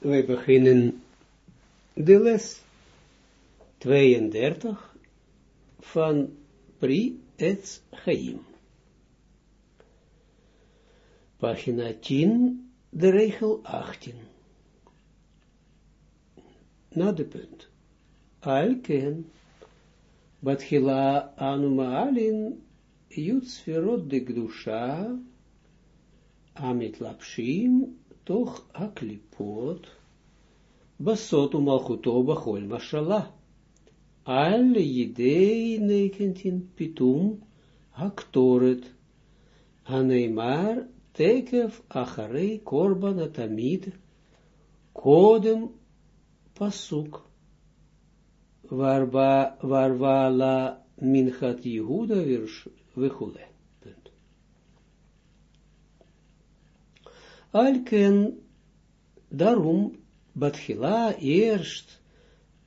wij beginnen de les 32 van Pri Etz Chaim. Pagina 10, de regel 18. Na de punt. Alken, Batchila anu maalin, Jutsferot de Gdusha, Amit Lapshim, toch aklipot, basot umalchuto bachol mashala. Al yidei nekentin pitum haktoret, haneimar tekef acharei korban atamid, kodem pasuk, warvala minchat Yehuda vichule. Alken, daarom, Batchila eerst,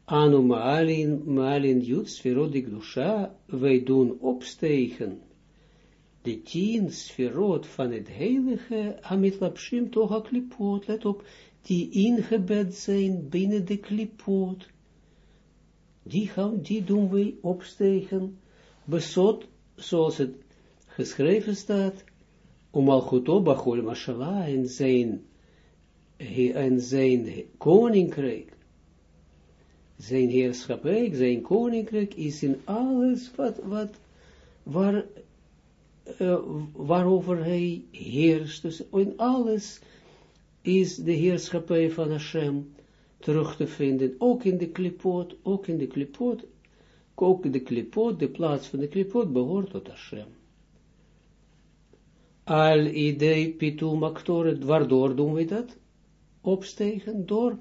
Anu Maalin, Maalin Jut, Sferodik Dusha, wij doen opstegen, de tien sferot van het heilige, Amit Lapshim, toch klipot, let op, die ingebed zijn binnen de klipot, die, gaan, die doen wij opstegen, besot, zoals het geschreven staat, om op, Bachol Mashallah, en zijn, en zijn koninkrijk, zijn heerschappij, zijn koninkrijk is in alles wat, wat, waar, uh, waarover hij heerst. Dus in alles is de heerschappij van Hashem terug te vinden, ook in de klipot, ook in de klipot, ook de klipot, de plaats van de klipot behoort tot Hashem al idee pitum actoren, waardoor doen we dat? Opstegen door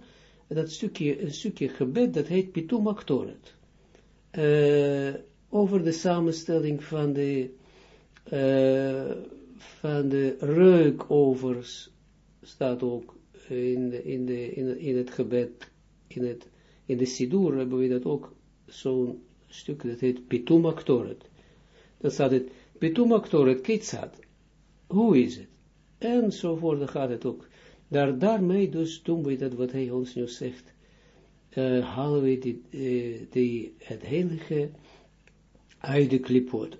dat stukje, een stukje gebed, dat heet pitum actoret. Uh, over de samenstelling van de, uh, van de reukovers staat ook in, de, in, de, in, in het gebed, in, het, in de sidur hebben we dat ook zo'n stuk, dat heet pitum actoret. Dat staat het, pitum actoret, hoe is het? Enzovoort, gaat het ook. Daar, daarmee dus doen we dat wat hij ons nu zegt, uh, halen we die, uh, die, het heilige uit de klipot.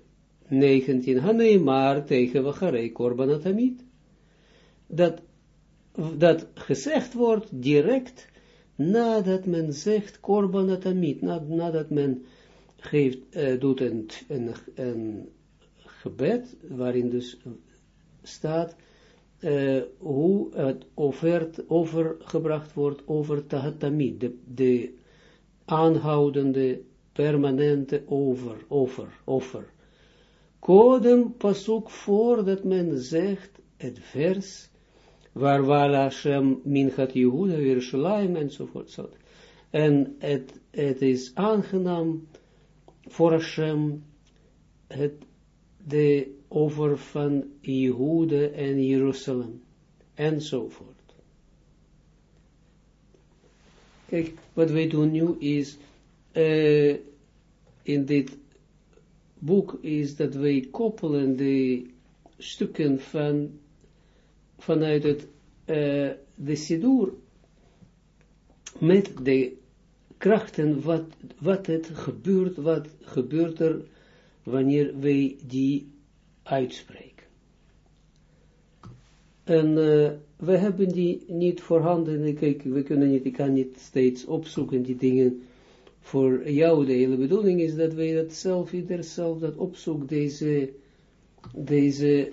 19, Hanei maar tegen Wacharei Korban Dat, dat gezegd wordt direct nadat men zegt Korban Atamid, nadat men geeft, uh, doet een, een, een gebed, waarin dus staat uh, hoe het offert overgebracht wordt over tahatamid, de, de aanhoudende, permanente over, offer, offer. Kodem pasuk voordat men zegt het vers, waar wala Hashem minchat Yehuda Yerushalayim enzovoort. En het, het is aangenaam voor Hashem het, de over van Jehude en Jeruzalem, enzovoort. Kijk, wat wij doen nu is, uh, in dit boek, is dat wij koppelen de stukken van, vanuit het, uh, de Sidur, met de krachten, wat, wat het gebeurt, wat gebeurt er, wanneer wij die uitspreken. En uh, we hebben die niet voorhanden, kijk, we kunnen niet, ik kan niet steeds opzoeken die dingen voor jou. De hele bedoeling is dat wij dat zelf, ieder zelf dat opzoekt, deze, deze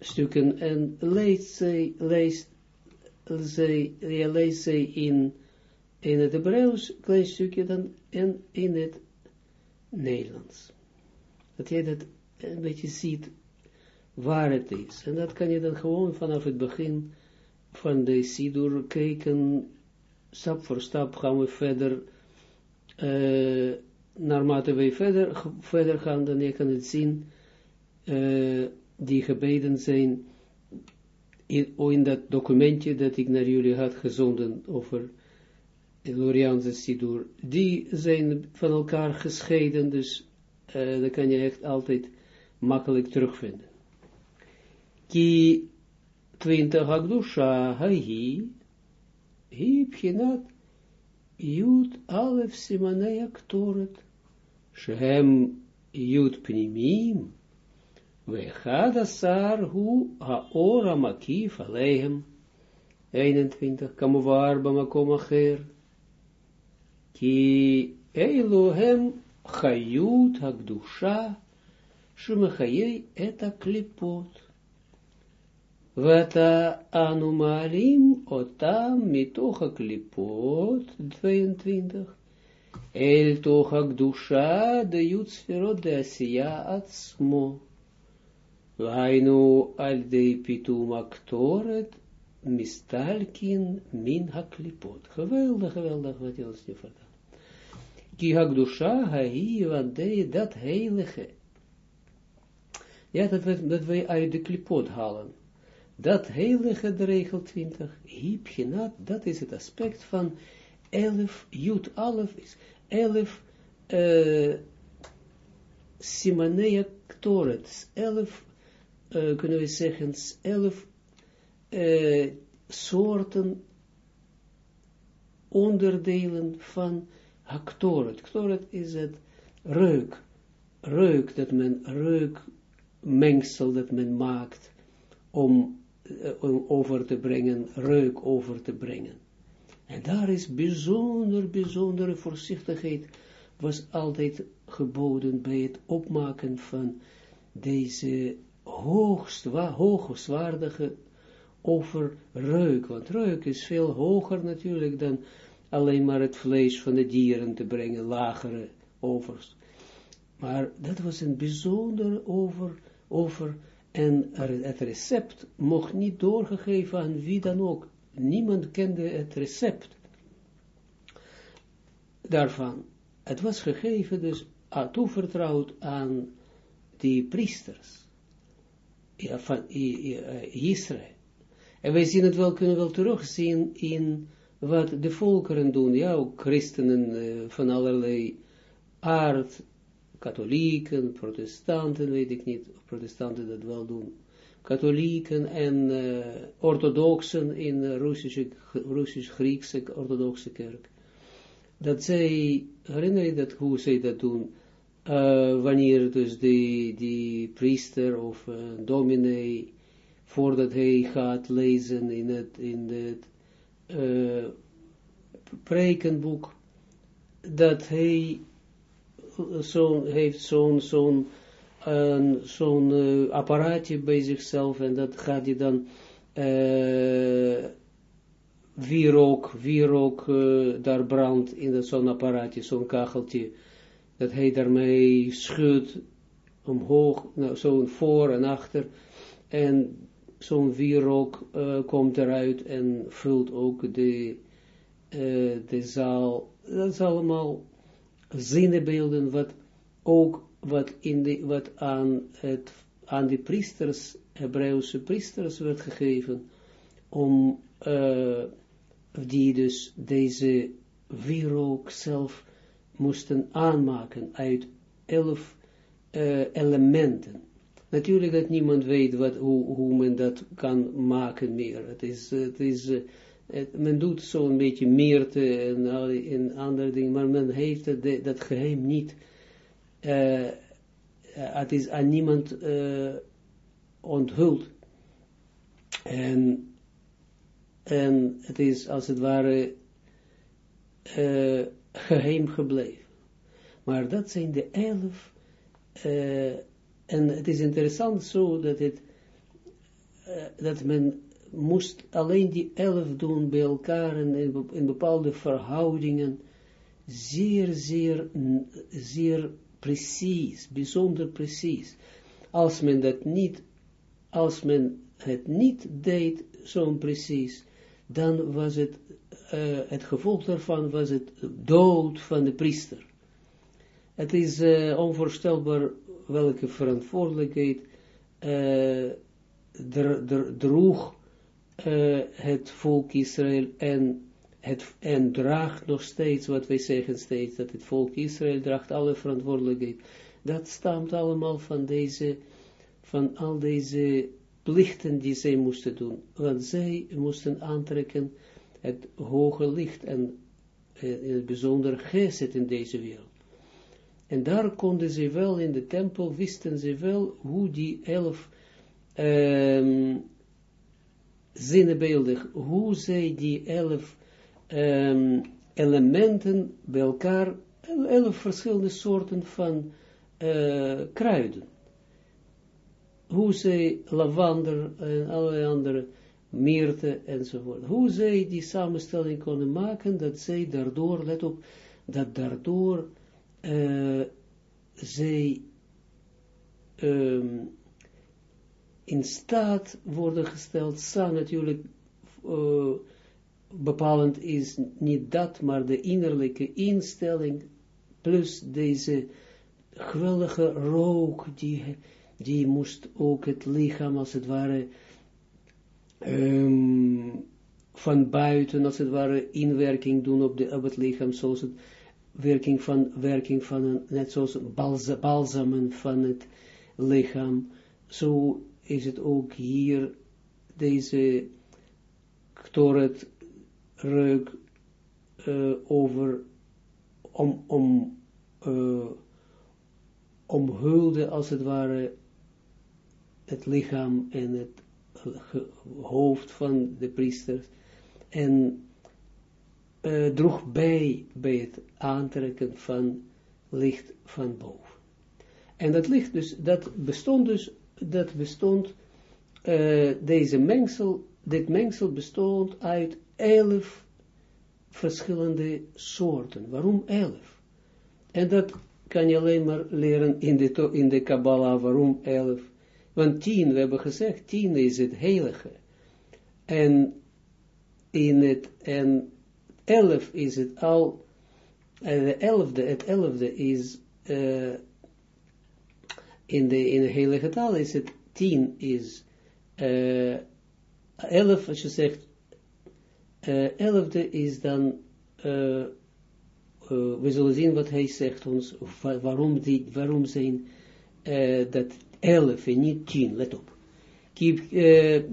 stukken, en leest zij in, in het Hebreeuws, klein stukje, dan, en in het Nederlands. Dat jij dat een beetje ziet waar het is. En dat kan je dan gewoon vanaf het begin van de Sidur kijken, stap voor stap gaan we verder, uh, naarmate wij verder, verder gaan, dan je kan het zien, uh, die gebeden zijn, in, in dat documentje dat ik naar jullie had gezonden over de Gloriaanse Sidur, die zijn van elkaar gescheiden, dus uh, dan kan je echt altijd makkelijk terugvinden. Ki 20 Agdusha Hahi Hipchinat Jud Alef Simanei Aktoret, Shem Jud Pnimim, Vechad Asar Hu Haora Makif Alehem, 21, Kamuvar Bamakom Acher, Ki Elohem Chayut Hagdusha, Shumachayei Eta Klipot. Vata anumalim otam mitocha klipot 22. El tocha gdusha de jutsferot de asiya atzmo. Vainu al de pitum aktoret mistalkin min haklipot. Geweldig, geweldig wat je ons nu vertelt. Ki hagdusha hahi, want dat heilige. Ja, dat, dat wij uit de klipot halen dat heilige, de regel 20, hipgenat, dat is het aspect van 11, jut 11 is 11 uh, simanea ktoret, 11, uh, kunnen we zeggen, 11 uh, soorten onderdelen van haktoret. Ktoret is het reuk, reuk dat men, reuk mengsel dat men maakt om uh, over te brengen, reuk over te brengen. En daar is bijzonder, bijzondere voorzichtigheid was altijd geboden bij het opmaken van deze hoogst, hoogzwaardige over reuk. Want reuk is veel hoger natuurlijk dan alleen maar het vlees van de dieren te brengen, lagere overs. Maar dat was een bijzonder over, over en het recept mocht niet doorgegeven aan wie dan ook. Niemand kende het recept daarvan. Het was gegeven, dus toevertrouwd aan die priesters van Israël. En wij zien het wel, kunnen wel terugzien in wat de volkeren doen, ja, ook christenen uh, van allerlei aard, katholieken, protestanten, weet ik niet, of protestanten dat wel doen, katholieken en uh, orthodoxen in de Russisch-Griekse orthodoxe kerk. Dat zij, herinner je dat, hoe zij dat doen, uh, wanneer dus die, die priester of uh, dominee, voordat hij gaat lezen in het, in het uh, prekenboek, dat hij zo'n, heeft zo'n, zo'n, zo'n uh, apparaatje bij zichzelf en dat gaat hij dan uh, wierook, uh, daar brandt in zo'n apparaatje, zo'n kacheltje, dat hij daarmee schudt omhoog, nou, zo'n voor en achter, en zo'n wierook komt eruit en vult ook de, de zaal, dat is allemaal zinnebeelden, wat ook wat, in de, wat aan, het, aan de priesters, Hebreeuwse priesters werd gegeven, om uh, die dus deze wierook zelf moesten aanmaken uit elf uh, elementen. Natuurlijk dat niemand weet wat, hoe, hoe men dat kan maken meer. Het is, het is uh, men doet zo'n beetje meerte en, en andere dingen, maar men heeft het, dat geheim niet. Uh, het is aan niemand uh, onthuld. En, en het is als het ware geheim gebleven. Maar dat zijn de elf. en het is interessant zo dat, het, dat men moest alleen die elf doen bij elkaar en in, bepaalde verhoudingen, zeer, zeer, zeer precies, bijzonder precies. Als men dat niet, als men het niet deed, zo precies, dan was het, uh, het gevolg daarvan was het dood van de priester. Het is uh, onvoorstelbaar welke verantwoordelijkheid uh, droeg uh, het volk Israël en, het, en draagt nog steeds, wat wij zeggen steeds, dat het volk Israël draagt alle verantwoordelijkheid. Dat stamt allemaal van deze, van al deze plichten die zij moesten doen. Want zij moesten aantrekken het hoge licht en uh, in het bijzonder gezet in deze wereld. En daar konden ze wel, in de tempel wisten ze wel, hoe die elf um, zinnebeeldig, hoe zij die elf um, elementen bij elkaar, elf verschillende soorten van uh, kruiden. Hoe zij lavander en allerlei andere meerte enzovoort. Hoe zij die samenstelling konden maken, dat zij daardoor, let op, dat daardoor uh, zij um, in staat worden gesteld, zang natuurlijk uh, bepalend is niet dat, maar de innerlijke instelling, plus deze geweldige rook, die, die moest ook het lichaam als het ware um, van buiten, als het ware, inwerking doen op, de, op het lichaam, zoals het werking van, werking van een, net zoals balza, balsamen van het lichaam, zo is het ook hier deze ktoret reuk uh, over om, om uh, omhulde als het ware het lichaam en het hoofd van de priesters en uh, droeg bij bij het aantrekken van licht van boven. En dat licht dus, dat bestond dus, dat bestond, uh, deze mengsel, dit mengsel bestond uit elf verschillende soorten. Waarom elf? En dat kan je alleen maar leren in de, in de Kabbalah, waarom elf? Want tien, we hebben gezegd, tien is het heilige. En in het, en elf is het al, uh, de elfde, het elfde is, uh, in de, in de heilige taal is het tien is, uh, elf, als je zegt, uh, elfde is dan, uh, we zullen zien wat hij zegt ons, waarom, die, waarom zijn dat elf en niet tien, let op.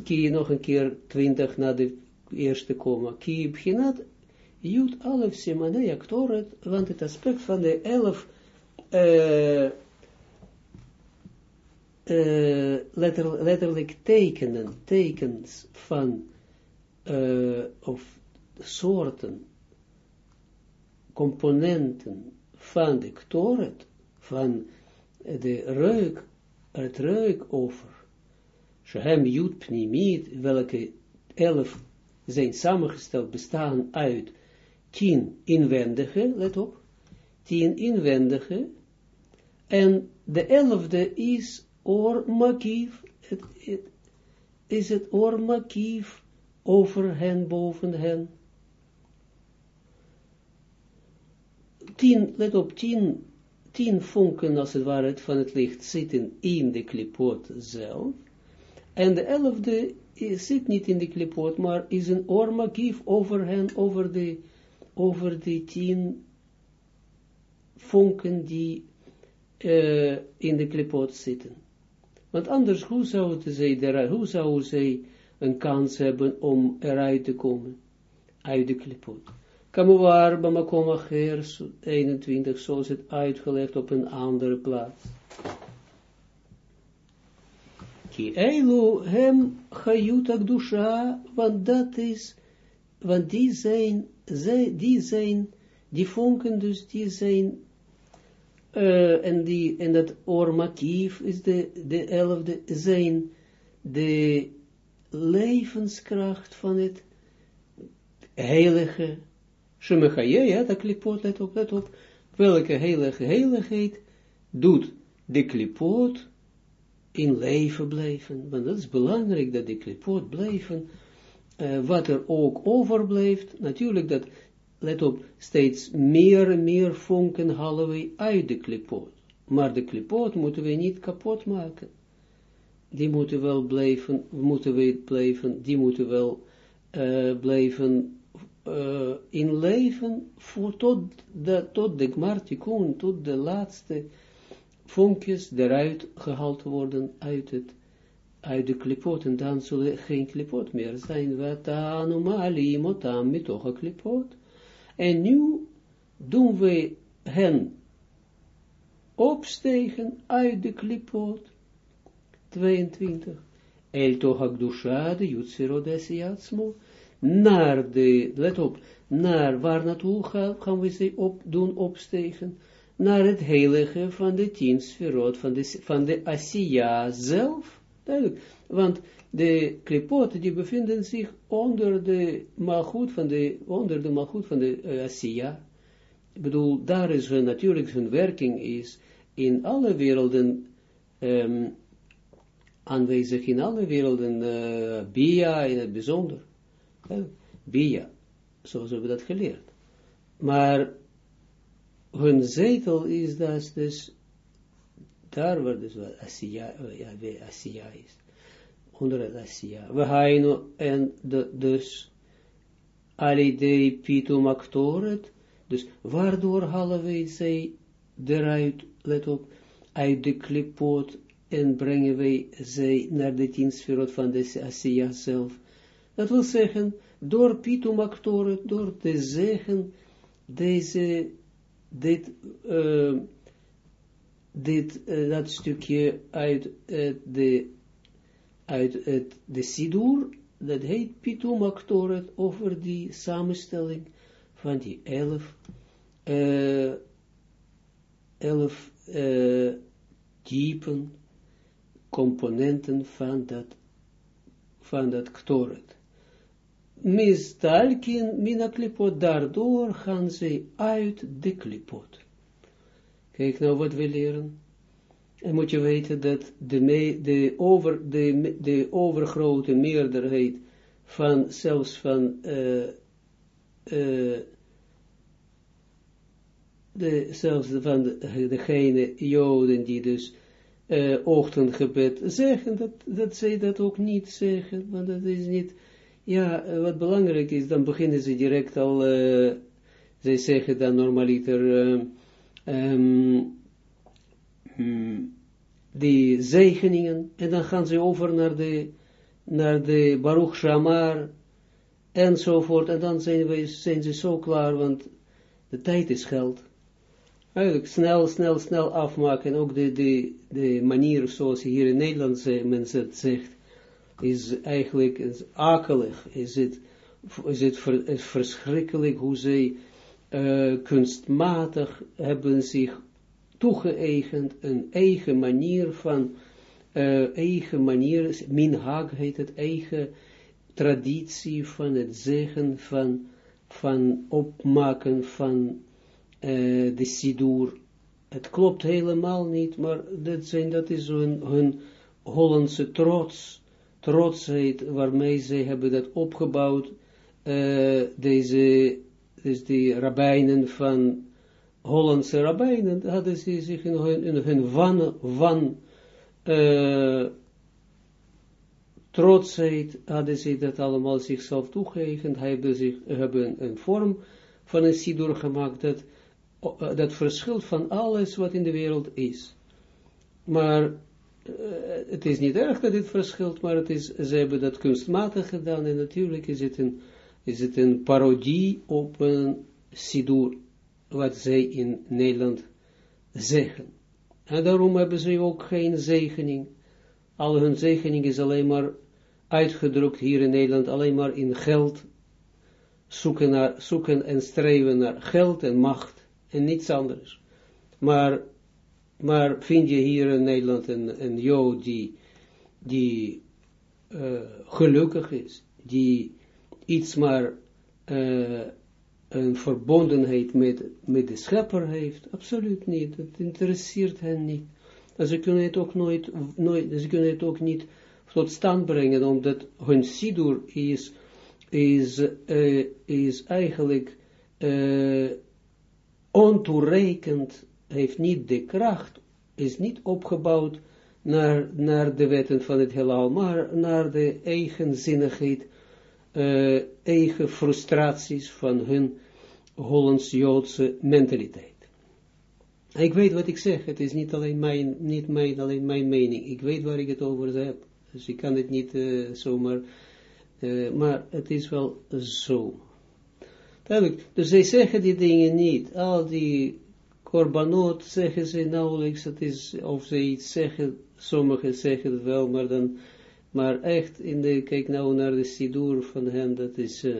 Kie, nog een keer twintig na de eerste komma. Kie beginat Jut alef simane aktoret, want het aspect van de elf uh, letter, letterlijk tekenen, tekens van uh, of soorten, componenten van de ktoret, van de reuk, het reukover, Shehem Jut Pnimit, welke elf zijn samengesteld, bestaan uit tien inwendige, let op, tien inwendige, en de elfde is or makief, het, is het or makief over hen, boven hen. Tien, let op, tien, tien vonken als het ware van het licht zitten in de klipot zelf, en de elfde zit niet in de klipot, maar is een ormakief over hen, over de over die tien vonken die uh, in de klipot zitten. Want anders, hoe zouden zij, hoe zouden zij een kans hebben om eruit te komen uit de klipot? Kamuwar, Bamakom Acher, 21, zoals het uitgelegd op een andere plaats. Ki eilu hem chayut dusha, want dat is, want die zijn zij, die zijn, die vonken dus, die zijn, uh, en, die, en dat is de, de elfde, zijn. De levenskracht van het heilige, Shemechaye, ja, dat klipot, let op, let op, welke heilige heiligheid doet de klipot in leven blijven, want dat is belangrijk dat de klipot blijven, uh, wat er ook overblijft, natuurlijk dat, let op, steeds meer en meer vonken halen we uit de klipoot. Maar de klipoot moeten we niet kapot maken. Die moeten wel blijven, moeten we blijven, die moeten wel uh, blijven uh, in leven voor tot de, tot de gmartikun, tot de laatste vonkjes eruit gehaald worden uit het uit de klipot, en dan zullen geen klipot meer zijn, wat anomalie motam mitocha klipot. En nu doen we hen opstegen uit de klipot, 22, el tohak dusha de desiatsmo, naar de, let op, naar waar naartoe gaan, gaan we ze op, doen opstegen, naar het heilige van de tien sferot, van de, van de Asiya zelf, duidelijk, want de klipoten die bevinden zich onder de malgoed van de, onder de malgoed van de uh, Asiya, ik bedoel, daar is hun, natuurlijk hun werking is, in alle werelden, um, aanwezig in alle werelden, uh, Bia in het bijzonder, uh, Bia, zoals we dat geleerd. Maar hun zetel is dat dus, daar waar dus Asiya, ja, Asiya is, onder het Asiya. We gaan en de, dus, alidei pitum actoret, dus waardoor halen wij zij eruit, let op, uit de klipot en brengen wij zij naar de tien sferot van de Asiya zelf. Dat wil zeggen, door pitum actoren, door te zeggen, deze, dit, uh, dit, uh, dat stukje uit uh, de, uit het, de Sidur, dat heet pitum actoren, over die samenstelling van die elf, uh, elf uh, typen, componenten van dat, van dat ktoret. Mistalkin mina klipot, daardoor gaan ze uit de klipot. Kijk nou wat we leren. En moet je weten dat de, de, over, de, de overgrote meerderheid van, zelfs van uh, de, zelfs van de, degene joden die dus uh, ochtendgebed zeggen, dat, dat zij dat ook niet zeggen, want dat is niet, ja, wat belangrijk is, dan beginnen ze direct al, zij zeggen dan normaliter, um, um, die zegeningen, en dan gaan ze over naar de, naar de Baruch Shamar, enzovoort, en dan zijn, wij, zijn ze zo klaar, want de tijd is geld. Eigenlijk snel, snel, snel afmaken, ook de, de, de manier zoals hier in Nederland mensen het zegt, is eigenlijk is akelig, is het, is het ver, verschrikkelijk hoe zij uh, kunstmatig hebben zich toegeëigend een eigen manier van, uh, eigen manier, minhag heet het, eigen traditie van het zeggen van, van opmaken van uh, de sidur. Het klopt helemaal niet, maar dat, zijn, dat is hun, hun Hollandse trots, trotsheid waarmee zij hebben dat opgebouwd, uh, deze, dus die rabbijnen van Hollandse rabbijnen, hadden ze zich in hun, van, van uh, trotsheid, hadden ze dat allemaal zichzelf toegeëigend, hebben, zich, hebben een vorm van een sidur gemaakt, dat, uh, dat verschilt van alles wat in de wereld is. Maar uh, het is niet erg dat dit verschilt, maar het is, ze hebben dat kunstmatig gedaan, en natuurlijk is het een, is het een parodie op een sidur, wat zij in Nederland zeggen. En daarom hebben ze ook geen zegening. Al hun zegening is alleen maar uitgedrukt hier in Nederland, alleen maar in geld, zoeken, naar, zoeken en streven naar geld en macht en niets anders. Maar, maar vind je hier in Nederland een, een Jood die, die uh, gelukkig is, die iets maar uh, een verbondenheid met, met de schepper heeft, absoluut niet, het interesseert hen niet. En ze kunnen het ook nooit, nooit ze kunnen het ook niet tot stand brengen, omdat hun sidur is, is, uh, is eigenlijk uh, ontoereikend, heeft niet de kracht, is niet opgebouwd naar, naar de wetten van het heelal, maar naar de eigenzinnigheid, uh, eigen frustraties van hun Hollands-Joodse mentaliteit. Ik weet wat ik zeg, het is niet alleen mijn, niet mijn, alleen mijn mening, ik weet waar ik het over heb, Dus ik kan het niet uh, zomaar, uh, maar het is wel zo. Dus zij zeggen die dingen niet, al die korbanot zeggen ze nauwelijks, het is, of ze iets zeggen, sommigen zeggen het wel, maar dan, maar echt, in de, kijk nou naar de sidur van hem, dat is, uh,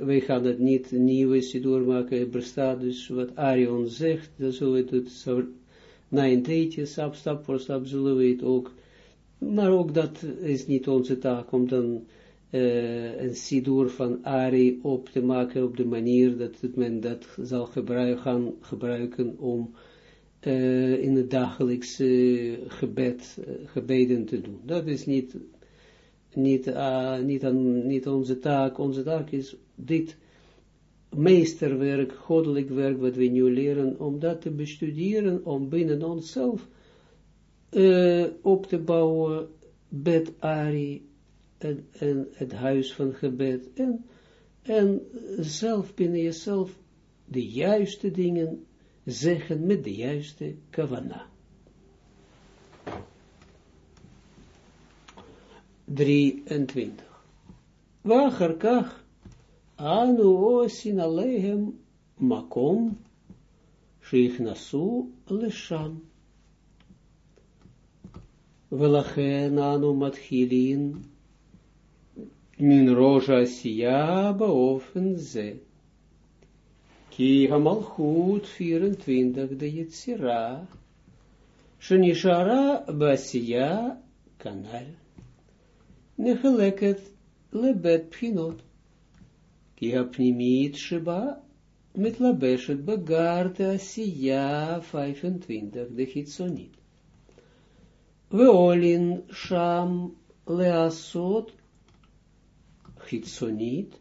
wij gaan het niet nieuwe sidur maken, er bestaat dus wat Arion zegt, dan zullen we het zo, na een tijdje, stap, stap voor stap, zullen we het ook, maar ook dat is niet onze taak, om dan uh, een sidur van Ari op te maken op de manier dat men dat zal gebruiken, gaan gebruiken om uh, in het dagelijkse gebed, uh, gebeden te doen. Dat is niet, niet, niet, aan, niet onze taak. Onze taak is dit meesterwerk, goddelijk werk wat we nu leren, om dat te bestuderen, om binnen onszelf op te bouwen, bed Ari, en, en het huis van gebed, en, en zelf binnen jezelf de juiste dingen zeggen met de juiste kavana. 23. Wacharkach anu osin alehem makom shichnasu lesham. Velachen anu matchilin min roja siya baofen. Ki hamalchut 24 de Yetzira, Shenishara basiya kanal. Negeleket lebet pchinot. Ki hapnimit sheba met labeshet begarte asiya 25 de Hitzonit. Veolin sham leasot Gitzonit,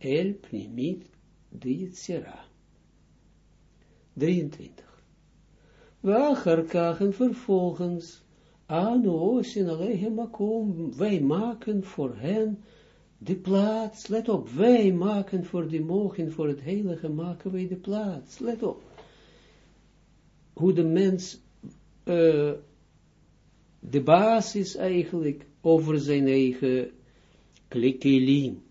El Pnimit, de Yitzira. 23. Wacharkach en vervolgens, Anu osin alehem makom, wij maken voor hen de plaats, let op, wij maken voor die mogen, voor het heilige maken wij de plaats, let op. Hoe de mens uh, de basis eigenlijk over zijn eigen kilim.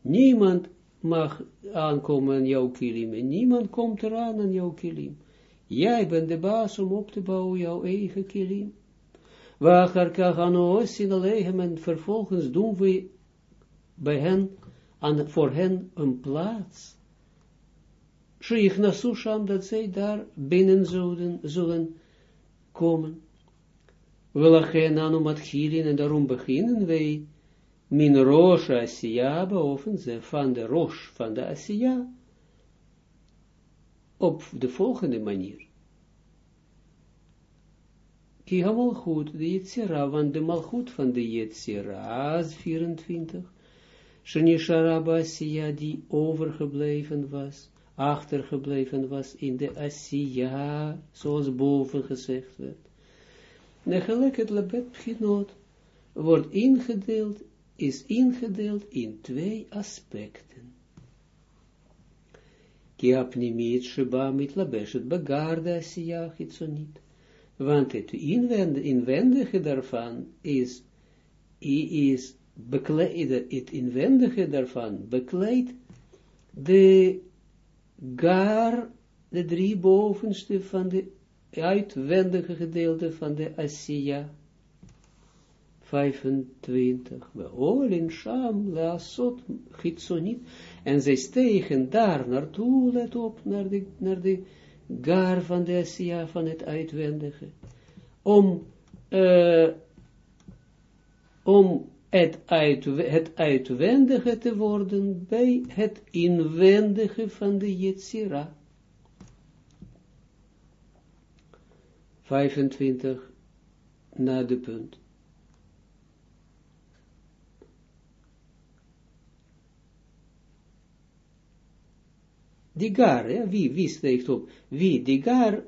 Niemand mag aankomen aan jouw kilim. En niemand komt eraan aan jouw kilim. Jij bent de baas om op te bouwen jouw eigen kilim. Waar kaganoos in alleen en vervolgens doen we bij hen, aan, voor hen een plaats. Sheikh Nasusham, dat zij daar binnen zullen, zullen komen. Lachen aan en daarom beginnen wij min rosh asiya boven ze van de rosh van de asiya op de volgende manier. Ki goed de Yetzira, want de malchut van de Yetzira, 24, Shanishara Asiya, die overgebleven was, achtergebleven was in de Asiya, zoals boven gezegd werd. Negelijk het ginot wordt ingedeeld is ingedeeld in twee aspecten. Ki apnimit sheba mit labeshet begarde asiya. Want het inwendige daarvan is, is bekleed, het inwendige daarvan bekleedt de gar, de drie bovenste van de uitwendige gedeelte van de asiya 25. We olin sham leasot gitzonit. En zij stegen daar naartoe, let op, naar de, naar de gar van de Asia, van het uitwendige. Om, uh, om het, uit, het uitwendige te worden bij het inwendige van de Yetzira. 25 na de punt. Die gar, wie, wie steekt op? Wie, die gar,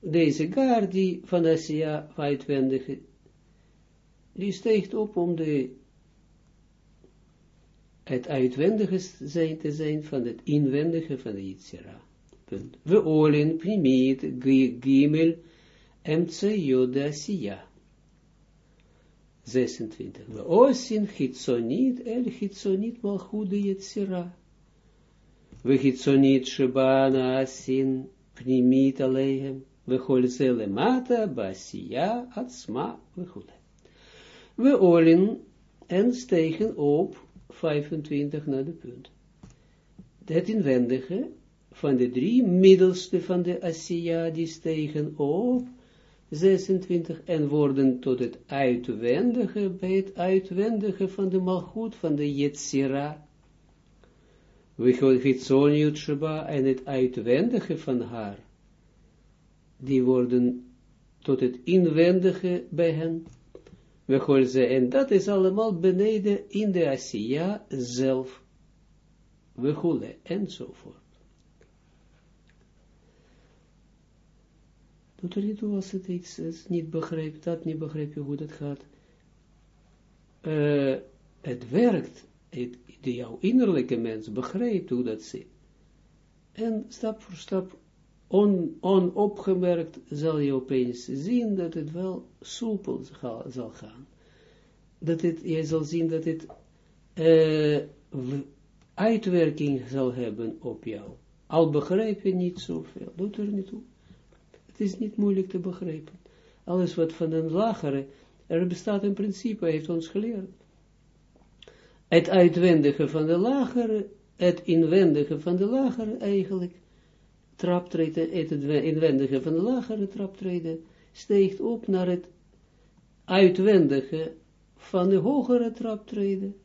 deze gar die van Asia uitwendige, die steekt op om de, het uitwendige zijn te zijn van het inwendige van de Yitzhira. We olin primiet gimel emtseyot de asiya. 26. We osin chitzonit el chitzonit malchut de chitzonit shebana asin pnimit aleihem. We holze lemata basiya atzma we olin en stegen op 25 naar de punt. Het inwendige van de drie middelste van de Asiya, die stegen op 26 en worden tot het uitwendige, bij het uitwendige van de malgoed, van de Yetzira. Gaan Sheba en het uitwendige van haar, die worden tot het inwendige bij hen. We ze, en dat is allemaal beneden in de Asiya zelf. We gaan enzovoort. Doet er niet toe als het iets is, niet begrijpt, dat niet begrijpt je hoe dat gaat. Uh, het werkt, het, jouw innerlijke mens begrijpt hoe dat zit. En stap voor stap, on, onopgemerkt, zal je opeens zien dat het wel soepel zal gaan. Dat het, je zal zien dat het uh, uitwerking zal hebben op jou. Al begrijp je niet zoveel, doet er niet toe. Het is niet moeilijk te begrijpen. Alles wat van een lagere, er bestaat een principe, heeft ons geleerd. Het uitwendige van de lagere, het inwendige van de lagere eigenlijk, traptreden, het inwendige van de lagere traptreden, steekt op naar het uitwendige van de hogere traptreden,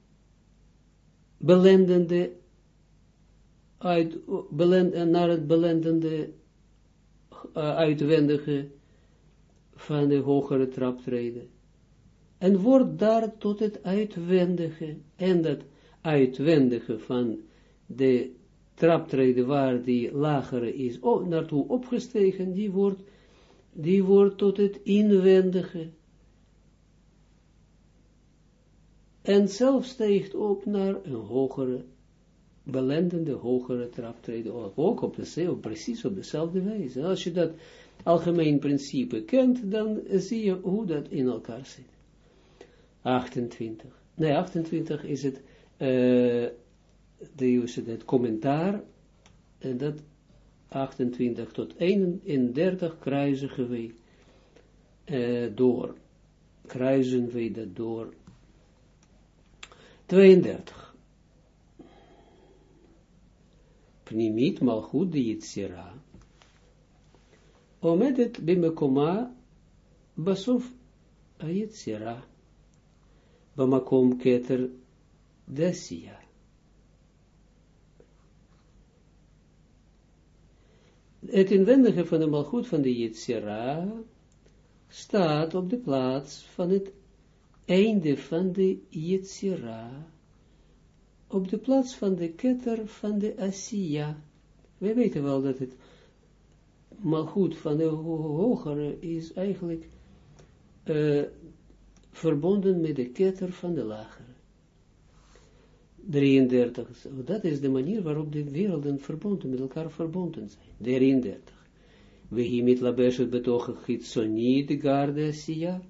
belendende, uit, belend, naar het belendende uh, uitwendige van de hogere traptreden. En wordt daar tot het uitwendige, en dat uitwendige van de traptreden waar die lagere is, oh, naartoe opgestegen, die wordt, die wordt tot het inwendige. En zelf steegt op naar een hogere belendende hogere traptreden, ook op de, precies op dezelfde wijze. Als je dat algemeen principe kent, dan zie je hoe dat in elkaar zit. 28. Nee, 28 is het, uh, de, het commentaar, en dat 28 tot 31 kruisen wij uh, door. Kruisen wij dat door. 32. pnimit malchut de yitzira, omedet bimekoma basof yitzira, bamakom keter desia. Het inwendige van de malchut van de Yitzira staat op de plaats van het einde van de Yitzira op de plaats van de ketter van de Asiya. Wij weten wel dat het malgoed van de hogere is eigenlijk uh, verbonden met de ketter van de lagere. 33. Dat is de manier waarop de werelden verbonden, met elkaar verbonden zijn. 33. We hier met labeshet betogen gitzoni de garde Asiya.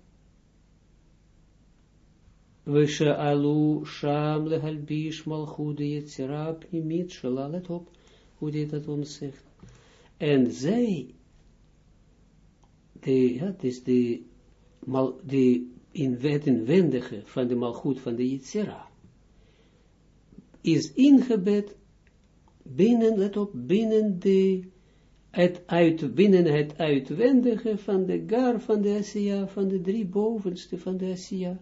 Alu sham lehalbish malchude yetzira pnimit shela, let op hoe dit dat ons zegt. En zij, de, ja, is de, mal, de inwendige van de malchut van de yetzira, is ingebed binnen, let op, binnen de, het uit, binnen het uitwendige van de gar van de Asiya, van de drie bovenste van de Asiya.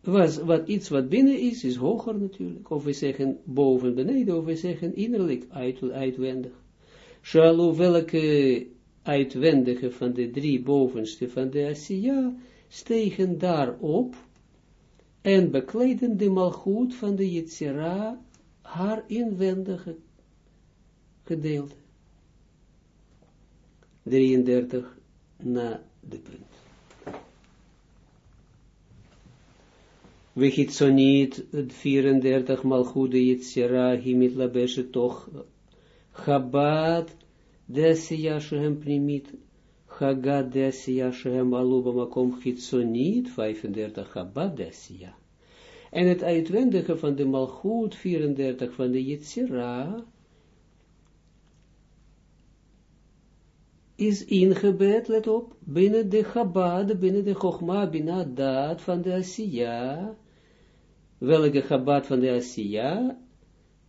was, wat iets wat binnen is, is hoger natuurlijk. Of we zeggen boven, beneden, of we zeggen innerlijk, uit, uitwendig. Shalom, welke uitwendige van de drie bovenste van de Asiya, stegen daarop en bekleden de malgoed van de Yitzira haar inwendige gedeelte. 33 na de punt. Vechitsoniet, 34 malchude Yitzira, himit labeshe toch, Chabad, de Asiya Shehem Primit, Chagad de Asiya Shehem Aluba Makom Chitsonit, 35 Chabad de Asiya. En het uitwendige van de Malchut, 34 van de Yetzira, is ingebed, let op, binnen de Chabad, binnen de Chogma, binnen dat van de Asiya, welke Chabad van de Asiya,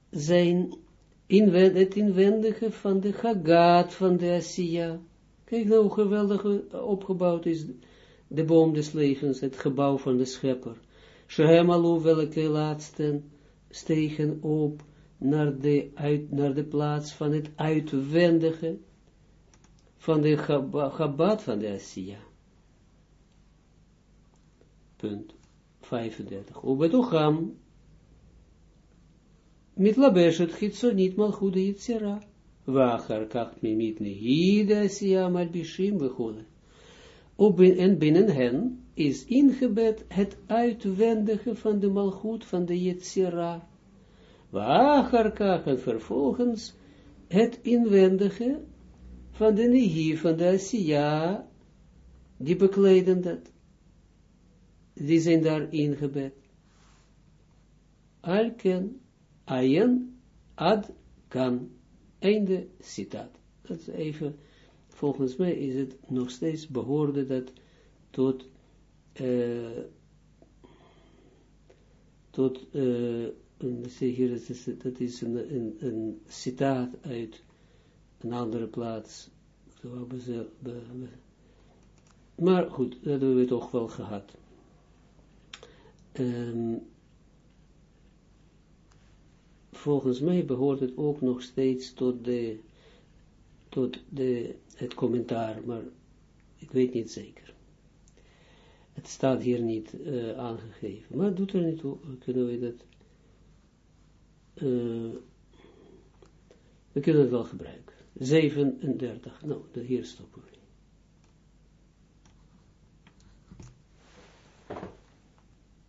zijn het inwendige van de Chagat van de Asiya. Kijk nou hoe geweldig opgebouwd is de boom des levens, het gebouw van de schepper. Shehemalu, welke laatsten stegen op naar de, uit, naar de plaats van het uitwendige, van de Chabad van de Asiya. Punt 35. Ubetocham, mit labeshet chitzonit malchude yitzera, wachar kacht mimit nehide Asiya malbishim vechole. En binnen hen is ingebed het uitwendige van de malchut van de Yetzira. Wachar en vervolgens het inwendige van de Nihi, van de Asiya, die bekleden dat. Die zijn daar ingebed. Alken, ayen, ad, kan. Einde citaat. Dat is even, volgens mij is het nog steeds behoorde dat tot, uh, tot, uh, een, hier, dat is een, een, citaat uit een andere plaats. Maar goed, dat hebben we toch wel gehad. Um, volgens mij behoort het ook nog steeds tot, de, tot de, het commentaar, maar ik weet niet zeker. Het staat hier niet uh, aangegeven, maar doet er niet toe, kunnen we dat, uh, we kunnen het wel gebruiken. 37. Nou, hier stoppen we.